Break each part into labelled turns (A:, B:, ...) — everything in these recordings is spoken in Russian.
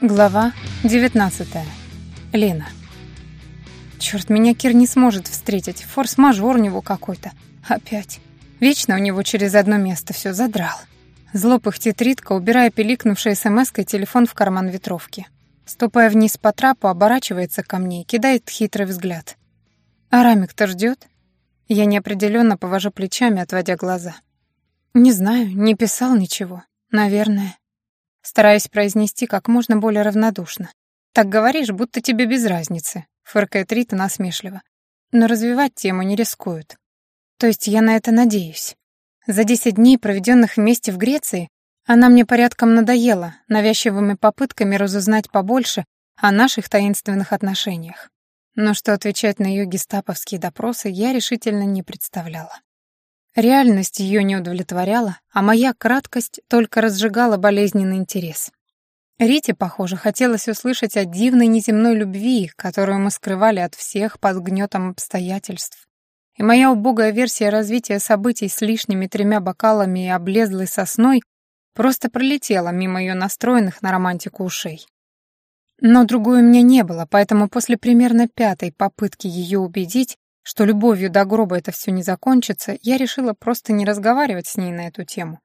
A: Глава 19. Лена. Черт, меня Кир не сможет встретить. Форс-мажор у него какой-то. Опять. Вечно у него через одно место все задрал. Зло пыхтит Ритка, убирая пиликнувший смс-кой телефон в карман ветровки. Ступая вниз по трапу, оборачивается ко мне и кидает хитрый взгляд. «А Рамик-то ждет? Я неопределенно повожу плечами, отводя глаза. «Не знаю, не писал ничего. Наверное». Стараюсь произнести как можно более равнодушно. «Так говоришь, будто тебе без разницы», — фыркает Рита насмешливо. Но развивать тему не рискуют. То есть я на это надеюсь. За десять дней, проведенных вместе в Греции, она мне порядком надоела навязчивыми попытками разузнать побольше о наших таинственных отношениях. Но что отвечать на ее гестаповские допросы я решительно не представляла. Реальность ее не удовлетворяла, а моя краткость только разжигала болезненный интерес. Рите, похоже, хотелось услышать о дивной неземной любви, которую мы скрывали от всех под гнетом обстоятельств. И моя убогая версия развития событий с лишними тремя бокалами и облезлой сосной просто пролетела мимо ее настроенных на романтику ушей. Но другой у меня не было, поэтому после примерно пятой попытки ее убедить что любовью до гроба это все не закончится, я решила просто не разговаривать с ней на эту тему.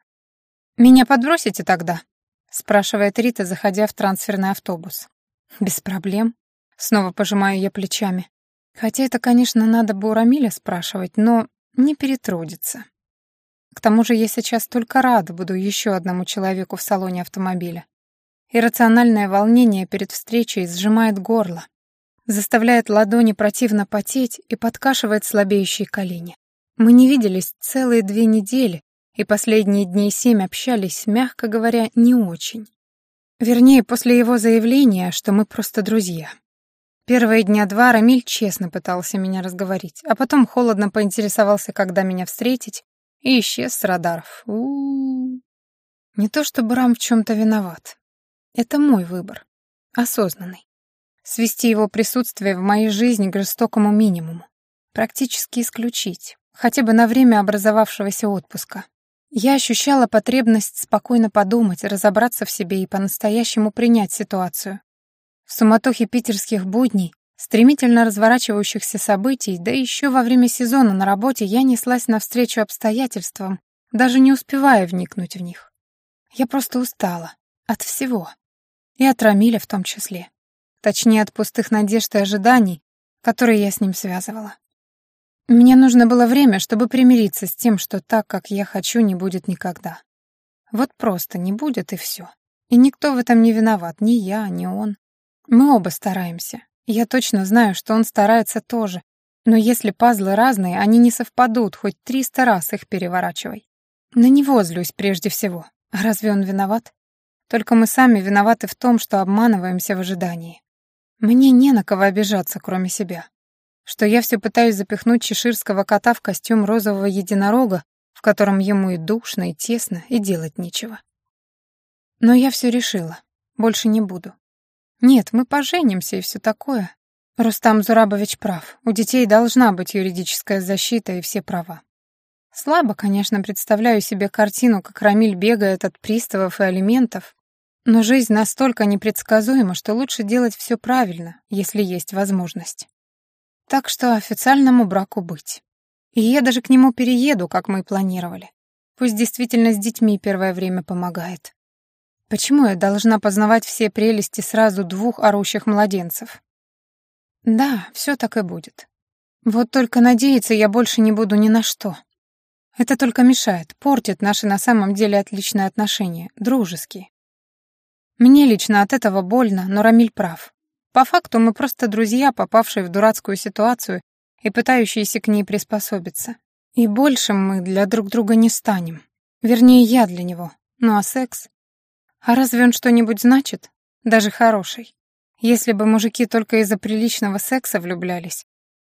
A: «Меня подбросите тогда?» — спрашивает Рита, заходя в трансферный автобус. «Без проблем». Снова пожимаю я плечами. Хотя это, конечно, надо бы у Рамиля спрашивать, но не перетрудится. К тому же я сейчас только рада буду еще одному человеку в салоне автомобиля. Иррациональное волнение перед встречей сжимает горло, заставляет ладони противно потеть и подкашивает слабеющие колени. Мы не виделись целые две недели, и последние дни семь общались, мягко говоря, не очень. Вернее, после его заявления, что мы просто друзья. Первые дня два Рамиль честно пытался меня разговорить, а потом холодно поинтересовался, когда меня встретить, и исчез с радаров. У -у -у. Не то чтобы Рам в чем-то виноват. Это мой выбор. Осознанный свести его присутствие в моей жизни к жестокому минимуму, практически исключить, хотя бы на время образовавшегося отпуска. Я ощущала потребность спокойно подумать, разобраться в себе и по-настоящему принять ситуацию. В суматохе питерских будней, стремительно разворачивающихся событий, да еще во время сезона на работе я неслась навстречу обстоятельствам, даже не успевая вникнуть в них. Я просто устала. От всего. И от Рамиля в том числе. Точнее, от пустых надежд и ожиданий, которые я с ним связывала. Мне нужно было время, чтобы примириться с тем, что так, как я хочу, не будет никогда. Вот просто не будет, и все. И никто в этом не виноват, ни я, ни он. Мы оба стараемся. Я точно знаю, что он старается тоже. Но если пазлы разные, они не совпадут, хоть триста раз их переворачивай. На него злюсь прежде всего. А разве он виноват? Только мы сами виноваты в том, что обманываемся в ожидании. Мне не на кого обижаться, кроме себя. Что я все пытаюсь запихнуть чеширского кота в костюм розового единорога, в котором ему и душно, и тесно, и делать нечего. Но я все решила. Больше не буду. Нет, мы поженимся и все такое. Рустам Зурабович прав. У детей должна быть юридическая защита и все права. Слабо, конечно, представляю себе картину, как Рамиль бегает от приставов и алиментов, но жизнь настолько непредсказуема, что лучше делать все правильно, если есть возможность. Так что официальному браку быть. И я даже к нему перееду, как мы и планировали. Пусть действительно с детьми первое время помогает. Почему я должна познавать все прелести сразу двух орущих младенцев? Да, все так и будет. Вот только надеяться я больше не буду ни на что. Это только мешает, портит наши на самом деле отличные отношения, дружеские. Мне лично от этого больно, но Рамиль прав. По факту мы просто друзья, попавшие в дурацкую ситуацию и пытающиеся к ней приспособиться. И больше мы для друг друга не станем. Вернее, я для него. Ну а секс? А разве он что-нибудь значит? Даже хороший. Если бы мужики только из-за приличного секса влюблялись,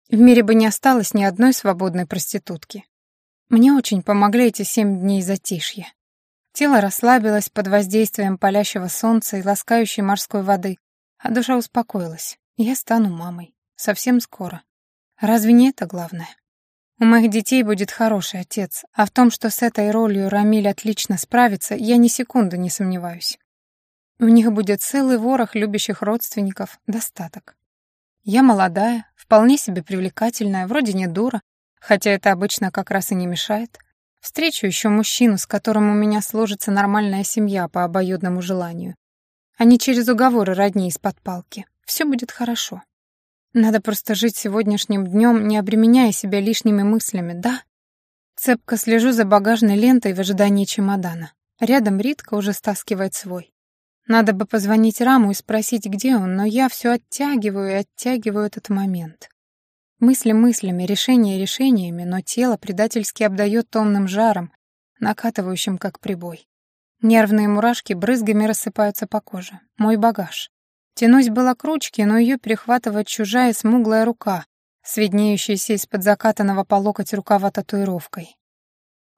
A: в мире бы не осталось ни одной свободной проститутки. Мне очень помогли эти семь дней затишья. Тело расслабилось под воздействием палящего солнца и ласкающей морской воды, а душа успокоилась. Я стану мамой. Совсем скоро. Разве не это главное? У моих детей будет хороший отец, а в том, что с этой ролью Рамиль отлично справится, я ни секунды не сомневаюсь. У них будет целый ворох любящих родственников, достаток. Я молодая, вполне себе привлекательная, вроде не дура, хотя это обычно как раз и не мешает. Встречу еще мужчину, с которым у меня сложится нормальная семья по обоюдному желанию, а не через уговоры родни из-под палки. Все будет хорошо. Надо просто жить сегодняшним днем, не обременяя себя лишними мыслями, да? Цепко слежу за багажной лентой в ожидании чемодана. Рядом Ритка уже стаскивает свой. Надо бы позвонить Раму и спросить, где он, но я все оттягиваю и оттягиваю этот момент. Мысли мыслями, решения решениями, но тело предательски обдает томным жаром, накатывающим как прибой. Нервные мурашки брызгами рассыпаются по коже. Мой багаж. Тянусь было к ручке, но ее перехватывает чужая смуглая рука, с из-под закатанного по локоть рукава татуировкой.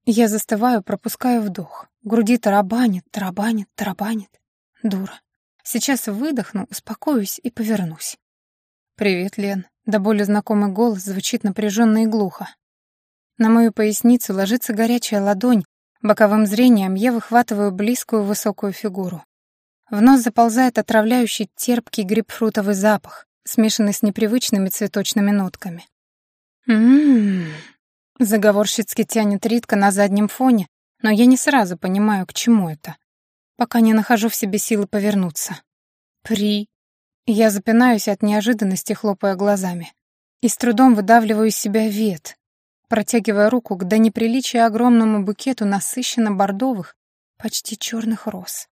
A: Я застываю, пропускаю вдох. Груди тарабанит, тарабанит, тарабанит. Дура. Сейчас выдохну, успокоюсь и повернусь. «Привет, Лен». До боли знакомый голос звучит напряженно и глухо. На мою поясницу ложится горячая ладонь, боковым зрением я выхватываю близкую высокую фигуру. В нос заползает отравляющий терпкий грейпфрутовый запах, смешанный с непривычными цветочными нотками. «М-м-м», заговорщицки тянет Ритка на заднем фоне, но я не сразу понимаю, к чему это, пока не нахожу в себе силы повернуться. «При...» Я запинаюсь от неожиданности, хлопая глазами. И с трудом выдавливаю из себя вет, протягивая руку к до неприличия огромному букету насыщенно-бордовых, почти черных роз.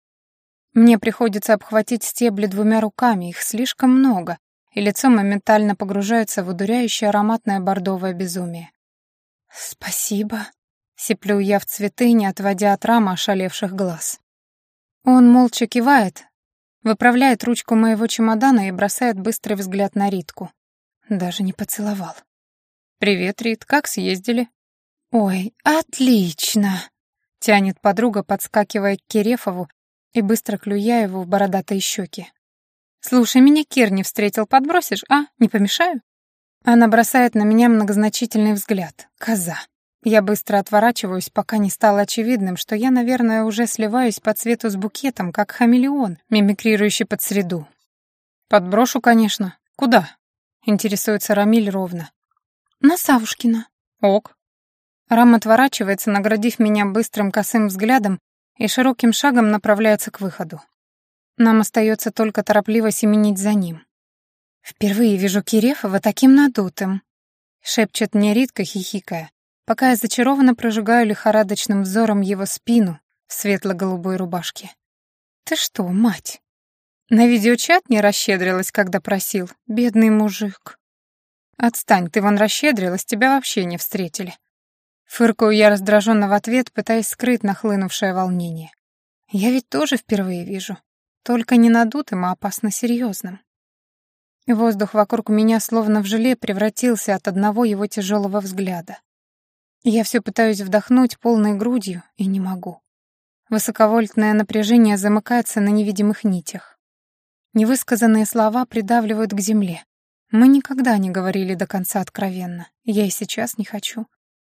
A: Мне приходится обхватить стебли двумя руками, их слишком много, и лицо моментально погружается в удуряющее ароматное бордовое безумие. «Спасибо», — сиплю я в цветы, не отводя от рамы ошалевших глаз. Он молча кивает, Выправляет ручку моего чемодана и бросает быстрый взгляд на Ритку. Даже не поцеловал. «Привет, Рит, как съездили?» «Ой, отлично!» — тянет подруга, подскакивая к Кирефову и быстро клюя его в бородатые щеки. «Слушай, меня Кир не встретил, подбросишь, а? Не помешаю?» Она бросает на меня многозначительный взгляд. Коза. Я быстро отворачиваюсь, пока не стало очевидным, что я, наверное, уже сливаюсь по цвету с букетом, как хамелеон, мимикрирующий под среду. «Подброшу, конечно. Куда?» — интересуется Рамиль ровно. «На Савушкина». «Ок». Рам отворачивается, наградив меня быстрым косым взглядом и широким шагом направляется к выходу. Нам остается только торопливо семенить за ним. «Впервые вижу Кирефова таким надутым», — шепчет мне Ритка, хихикая пока я зачарованно прожигаю лихорадочным взором его спину в светло-голубой рубашке. «Ты что, мать?» На видеочат не расщедрилась, когда просил. Бедный мужик. «Отстань, ты вон расщедрилась, тебя вообще не встретили». Фыркаю я раздраженно в ответ, пытаясь скрыть нахлынувшее волнение. Я ведь тоже впервые вижу. Только не надутым, а опасно серьезным. Воздух вокруг меня словно в желе превратился от одного его тяжелого взгляда. Я все пытаюсь вдохнуть полной грудью и не могу. Высоковольтное напряжение замыкается на невидимых нитях. Невысказанные слова придавливают к земле. Мы никогда не говорили до конца откровенно. Я и сейчас не хочу.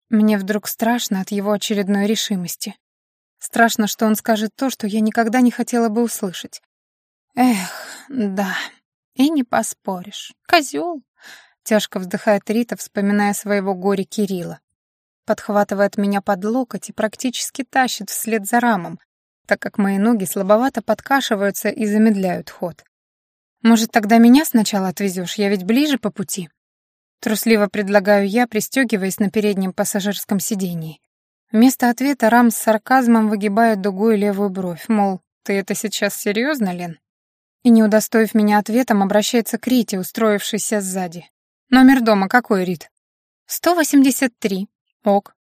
A: Мне вдруг страшно от его очередной решимости. Страшно, что он скажет то, что я никогда не хотела бы услышать. Эх, да, и не поспоришь. Козел. Тяжко вздыхает Рита, вспоминая своего горя Кирилла подхватывает меня под локоть и практически тащит вслед за рамом, так как мои ноги слабовато подкашиваются и замедляют ход. «Может, тогда меня сначала отвезешь? Я ведь ближе по пути?» Трусливо предлагаю я, пристегиваясь на переднем пассажирском сидении. Вместо ответа Рам с сарказмом выгибает дугой левую бровь, мол, «Ты это сейчас серьезно, Лен?» И, не удостоив меня ответом, обращается к Рите, устроившейся сзади. «Номер дома какой, Рит?» «183», Ок.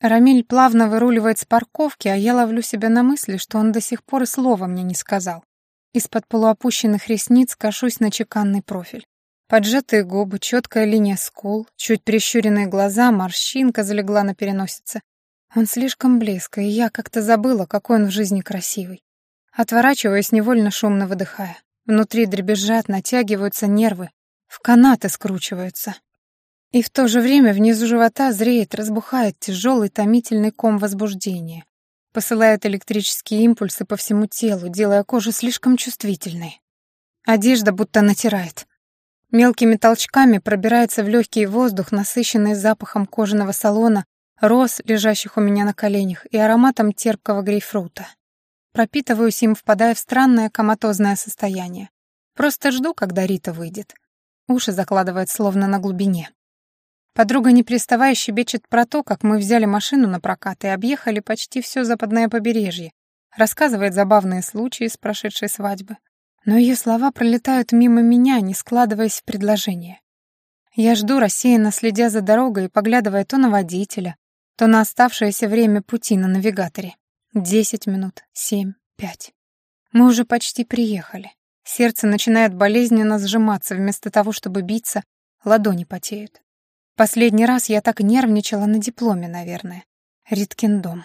A: Рамиль плавно выруливает с парковки, а я ловлю себя на мысли, что он до сих пор и слова мне не сказал. Из-под полуопущенных ресниц кашусь на чеканный профиль. Поджатые губы, четкая линия скул, чуть прищуренные глаза, морщинка залегла на переносице. Он слишком близко, и я как-то забыла, какой он в жизни красивый. Отворачиваясь, невольно шумно выдыхая. Внутри дребезжат, натягиваются нервы, в канаты скручиваются. И в то же время внизу живота зреет, разбухает тяжелый томительный ком возбуждения. посылает электрические импульсы по всему телу, делая кожу слишком чувствительной. Одежда будто натирает. Мелкими толчками пробирается в легкий воздух, насыщенный запахом кожаного салона, роз, лежащих у меня на коленях, и ароматом терпкого грейпфрута. Пропитываюсь им, впадая в странное коматозное состояние. Просто жду, когда Рита выйдет. Уши закладывает словно на глубине. Подруга не переставая щебечет про то, как мы взяли машину на прокат и объехали почти все западное побережье. Рассказывает забавные случаи с прошедшей свадьбы. Но ее слова пролетают мимо меня, не складываясь в предложение. Я жду, рассеянно следя за дорогой и поглядывая то на водителя, то на оставшееся время пути на навигаторе. Десять минут, семь, пять. Мы уже почти приехали. Сердце начинает болезненно сжиматься, вместо того, чтобы биться, ладони потеют. Последний раз я так нервничала на дипломе, наверное. Риткин дом.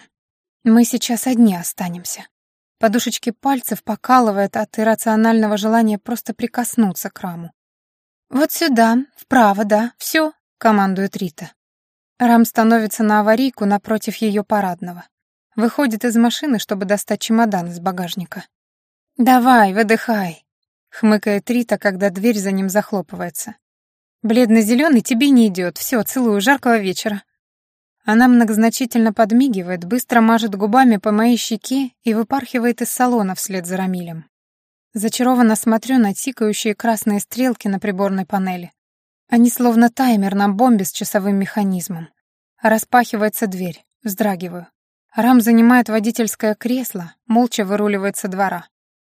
A: Мы сейчас одни останемся. Подушечки пальцев покалывает от иррационального желания просто прикоснуться к раму. «Вот сюда, вправо, да, все», — командует Рита. Рам становится на аварийку напротив ее парадного. Выходит из машины, чтобы достать чемодан из багажника. «Давай, выдыхай», — хмыкает Рита, когда дверь за ним захлопывается. «Бледно-зеленый тебе не идет. Все, целую, жаркого вечера». Она многозначительно подмигивает, быстро мажет губами по моей щеке и выпархивает из салона вслед за Рамилем. Зачарованно смотрю на тикающие красные стрелки на приборной панели. Они словно таймер на бомбе с часовым механизмом. Распахивается дверь, вздрагиваю. Рам занимает водительское кресло, молча выруливает со двора.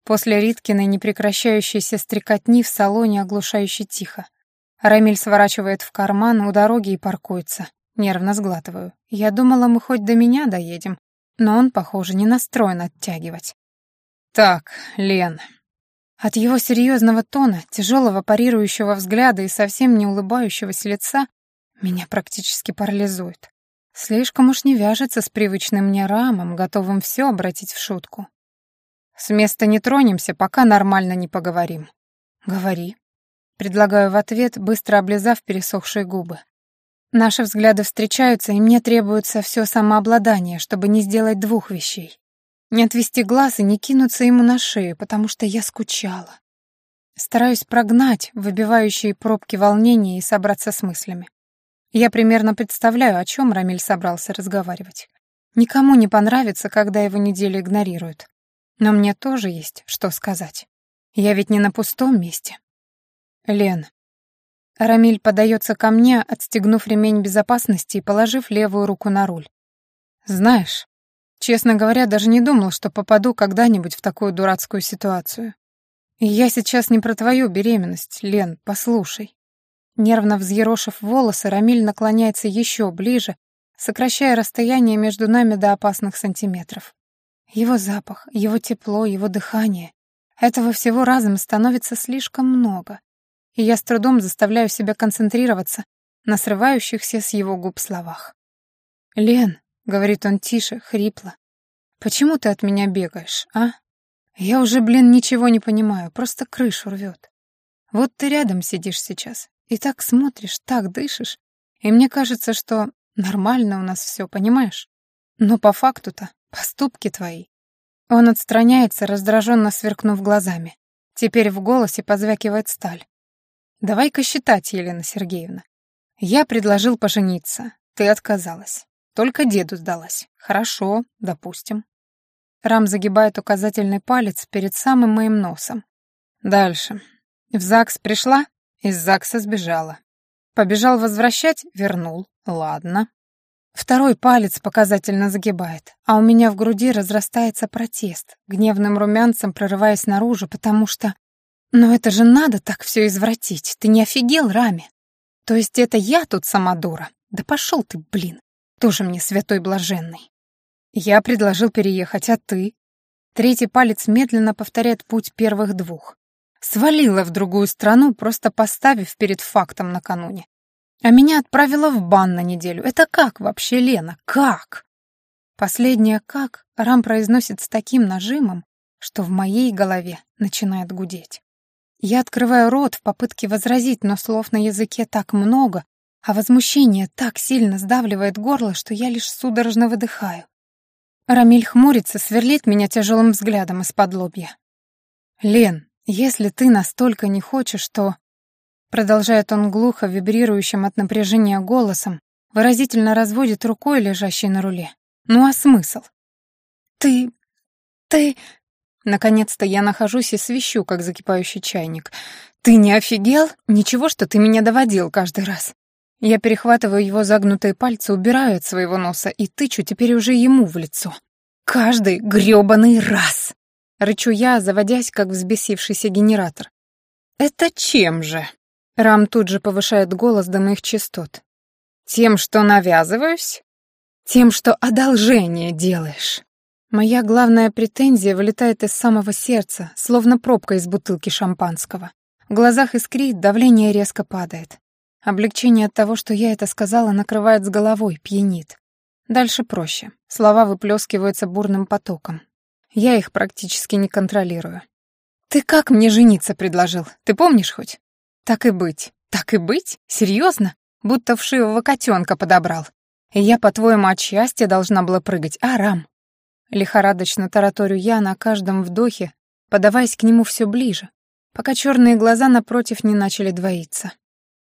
A: После Риткиной непрекращающейся стрекотни в салоне оглушающе тихо. Рамиль сворачивает в карман у дороги и паркуется. Нервно сглатываю. Я думала, мы хоть до меня доедем, но он, похоже, не настроен оттягивать. «Так, Лен, от его серьезного тона, тяжелого парирующего взгляда и совсем не улыбающегося лица меня практически парализует. Слишком уж не вяжется с привычным мне рамом, готовым все обратить в шутку. С места не тронемся, пока нормально не поговорим. Говори. Предлагаю в ответ, быстро облизав пересохшие губы. Наши взгляды встречаются, и мне требуется все самообладание, чтобы не сделать двух вещей. Не отвести глаз и не кинуться ему на шею, потому что я скучала. Стараюсь прогнать выбивающие пробки волнения и собраться с мыслями. Я примерно представляю, о чем Рамиль собрался разговаривать. Никому не понравится, когда его неделю игнорируют. Но мне тоже есть что сказать. Я ведь не на пустом месте. Лен. Рамиль подается ко мне, отстегнув ремень безопасности и положив левую руку на руль. Знаешь, Честно говоря, даже не думал, что попаду когда-нибудь в такую дурацкую ситуацию. И я сейчас не про твою беременность, Лен, послушай. Нервно взъерошив волосы, Рамиль наклоняется еще ближе, сокращая расстояние между нами до опасных сантиметров. Его запах, его тепло, его дыхание. Этого всего разом становится слишком много. И я с трудом заставляю себя концентрироваться на срывающихся с его губ словах. «Лен», — говорит он тише, хрипло. «Почему ты от меня бегаешь, а? Я уже, блин, ничего не понимаю, просто крышу рвет. Вот ты рядом сидишь сейчас, и так смотришь, так дышишь, и мне кажется, что нормально у нас все, понимаешь? Но по факту-то поступки твои». Он отстраняется, раздраженно сверкнув глазами. Теперь в голосе позвякивает сталь. «Давай-ка считать, Елена Сергеевна. Я предложил пожениться, ты отказалась. Только деду сдалась. Хорошо, допустим. Рам загибает указательный палец перед самым моим носом. Дальше. В ЗАГС пришла, из ЗАГСа сбежала. Побежал возвращать, вернул. Ладно. Второй палец показательно загибает, а у меня в груди разрастается протест, гневным румянцем прорываясь наружу, потому что... Но это же надо так все извратить, ты не офигел, Раме? То есть это я тут сама дура? Да пошел ты, блин. Тоже мне святой блаженный. Я предложил переехать, а ты? Третий палец медленно повторяет путь первых двух. Свалила в другую страну, просто поставив перед фактом накануне. А меня отправила в бан на неделю. Это как вообще, Лена? Как? Последнее «как» Рам произносит с таким нажимом, что в моей голове начинает гудеть. Я открываю рот в попытке возразить, но слов на языке так много, а возмущение так сильно сдавливает горло, что я лишь судорожно выдыхаю. Рамиль хмурится, сверлит меня тяжелым взглядом из-под лобья. «Лен, если ты настолько не хочешь, то...» Продолжает он глухо, вибрирующим от напряжения голосом, выразительно разводит рукой, лежащей на руле. «Ну а смысл?» «Ты... ты...» Наконец-то я нахожусь и свищу, как закипающий чайник. «Ты не офигел? Ничего, что ты меня доводил каждый раз». Я перехватываю его загнутые пальцы, убираю от своего носа и тычу теперь уже ему в лицо. «Каждый грёбаный раз!» Рычу я, заводясь, как взбесившийся генератор. «Это чем же?» Рам тут же повышает голос до моих частот. «Тем, что навязываюсь?» «Тем, что одолжение делаешь». Моя главная претензия вылетает из самого сердца, словно пробка из бутылки шампанского. В глазах искрит, давление резко падает. Облегчение от того, что я это сказала, накрывает с головой, пьянит. Дальше проще. Слова выплескиваются бурным потоком. Я их практически не контролирую. «Ты как мне жениться предложил? Ты помнишь хоть?» «Так и быть. Так и быть? Серьезно? Будто вшивого котенка подобрал. Я, по-твоему, от счастья должна была прыгать, арам. Лихорадочно тараторю я на каждом вдохе, подаваясь к нему все ближе, пока черные глаза напротив не начали двоиться.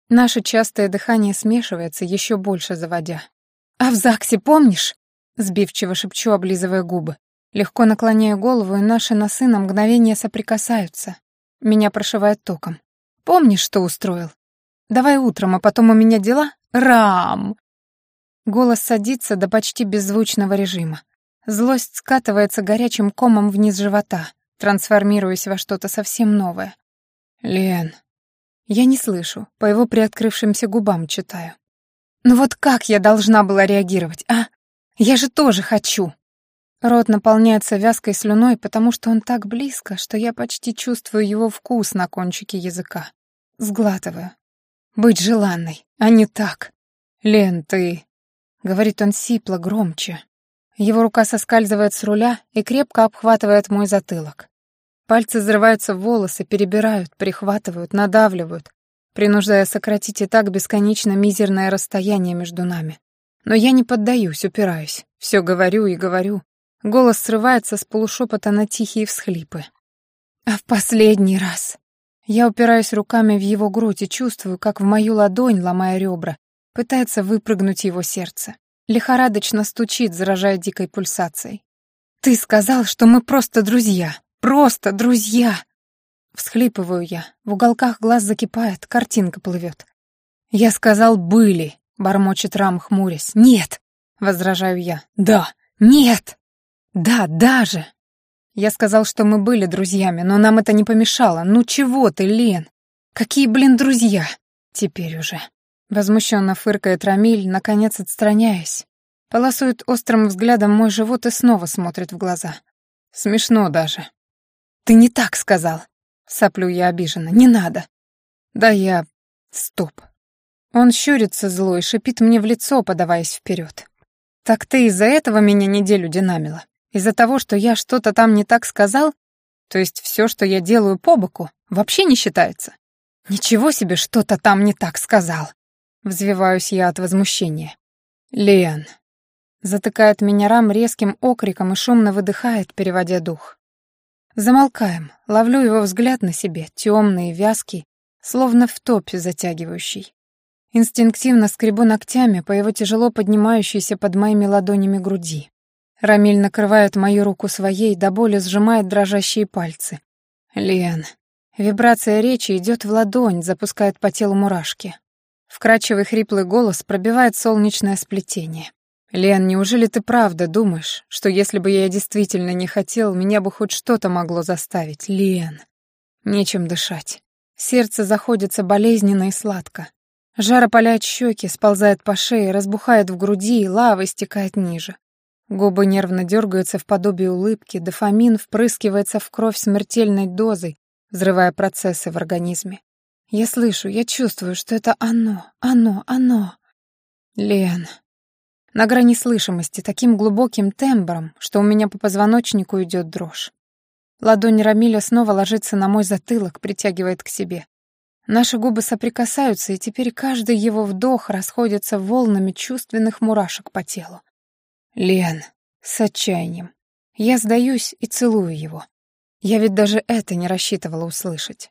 A: Наше частое дыхание смешивается, еще больше заводя. «А в ЗАГСе помнишь?» — сбивчиво шепчу, облизывая губы. Легко наклоняю голову, и наши носы на мгновение соприкасаются. Меня прошивает током. «Помнишь, что устроил? Давай утром, а потом у меня дела? Рам!» Голос садится до почти беззвучного режима. Злость скатывается горячим комом вниз живота, трансформируясь во что-то совсем новое. «Лен...» Я не слышу, по его приоткрывшимся губам читаю. «Ну вот как я должна была реагировать, а? Я же тоже хочу!» Рот наполняется вязкой слюной, потому что он так близко, что я почти чувствую его вкус на кончике языка. Сглатываю. Быть желанной, а не так. «Лен, ты...» — говорит он сипло, громче. Его рука соскальзывает с руля и крепко обхватывает мой затылок. Пальцы взрываются в волосы, перебирают, прихватывают, надавливают, принуждая сократить и так бесконечно мизерное расстояние между нами. Но я не поддаюсь, упираюсь. Все говорю и говорю. Голос срывается с полушепота на тихие всхлипы. А в последний раз. Я упираюсь руками в его грудь и чувствую, как в мою ладонь, ломая ребра, пытается выпрыгнуть его сердце. Лихорадочно стучит, заражая дикой пульсацией. «Ты сказал, что мы просто друзья! Просто друзья!» Всхлипываю я. В уголках глаз закипает, картинка плывет. «Я сказал, были!» — бормочет Рам, хмурясь. «Нет!» — возражаю я. «Да! Нет!» «Да, даже!» Я сказал, что мы были друзьями, но нам это не помешало. Ну чего ты, Лен? Какие, блин, друзья? Теперь уже. Возмущенно фыркает Рамиль, наконец отстраняясь. Полосует острым взглядом мой живот и снова смотрит в глаза. Смешно даже. «Ты не так сказал!» Соплю я обиженно. «Не надо!» «Да я... Стоп!» Он щурится зло и шипит мне в лицо, подаваясь вперед. «Так ты из-за этого меня неделю динамила? Из-за того, что я что-то там не так сказал? То есть все, что я делаю по боку, вообще не считается?» «Ничего себе, что-то там не так сказал!» Взвиваюсь я от возмущения. «Лен!» Затыкает меня рам резким окриком и шумно выдыхает, переводя дух. Замолкаем, ловлю его взгляд на себе, темный, вязкий, словно в топе затягивающий. Инстинктивно скребу ногтями по его тяжело поднимающейся под моими ладонями груди. Рамиль накрывает мою руку своей, до боли сжимает дрожащие пальцы. «Лен». Вибрация речи идет в ладонь, запускает по телу мурашки. Вкрадчивый хриплый голос пробивает солнечное сплетение. «Лен, неужели ты правда думаешь, что если бы я действительно не хотел, меня бы хоть что-то могло заставить? Лен!» Нечем дышать. Сердце заходится болезненно и сладко. Жар опаляет щеки, сползает по шее, разбухает в груди, и лава стекает ниже. Губы нервно дергаются в подобие улыбки, дофамин впрыскивается в кровь смертельной дозой, взрывая процессы в организме. Я слышу, я чувствую, что это оно, оно, оно. Лен. На грани слышимости, таким глубоким тембром, что у меня по позвоночнику идет дрожь. Ладонь Рамиля снова ложится на мой затылок, притягивает к себе. Наши губы соприкасаются, и теперь каждый его вдох расходится волнами чувственных мурашек по телу. «Лен», С отчаянием. Я сдаюсь и целую его. Я ведь даже это не рассчитывала услышать.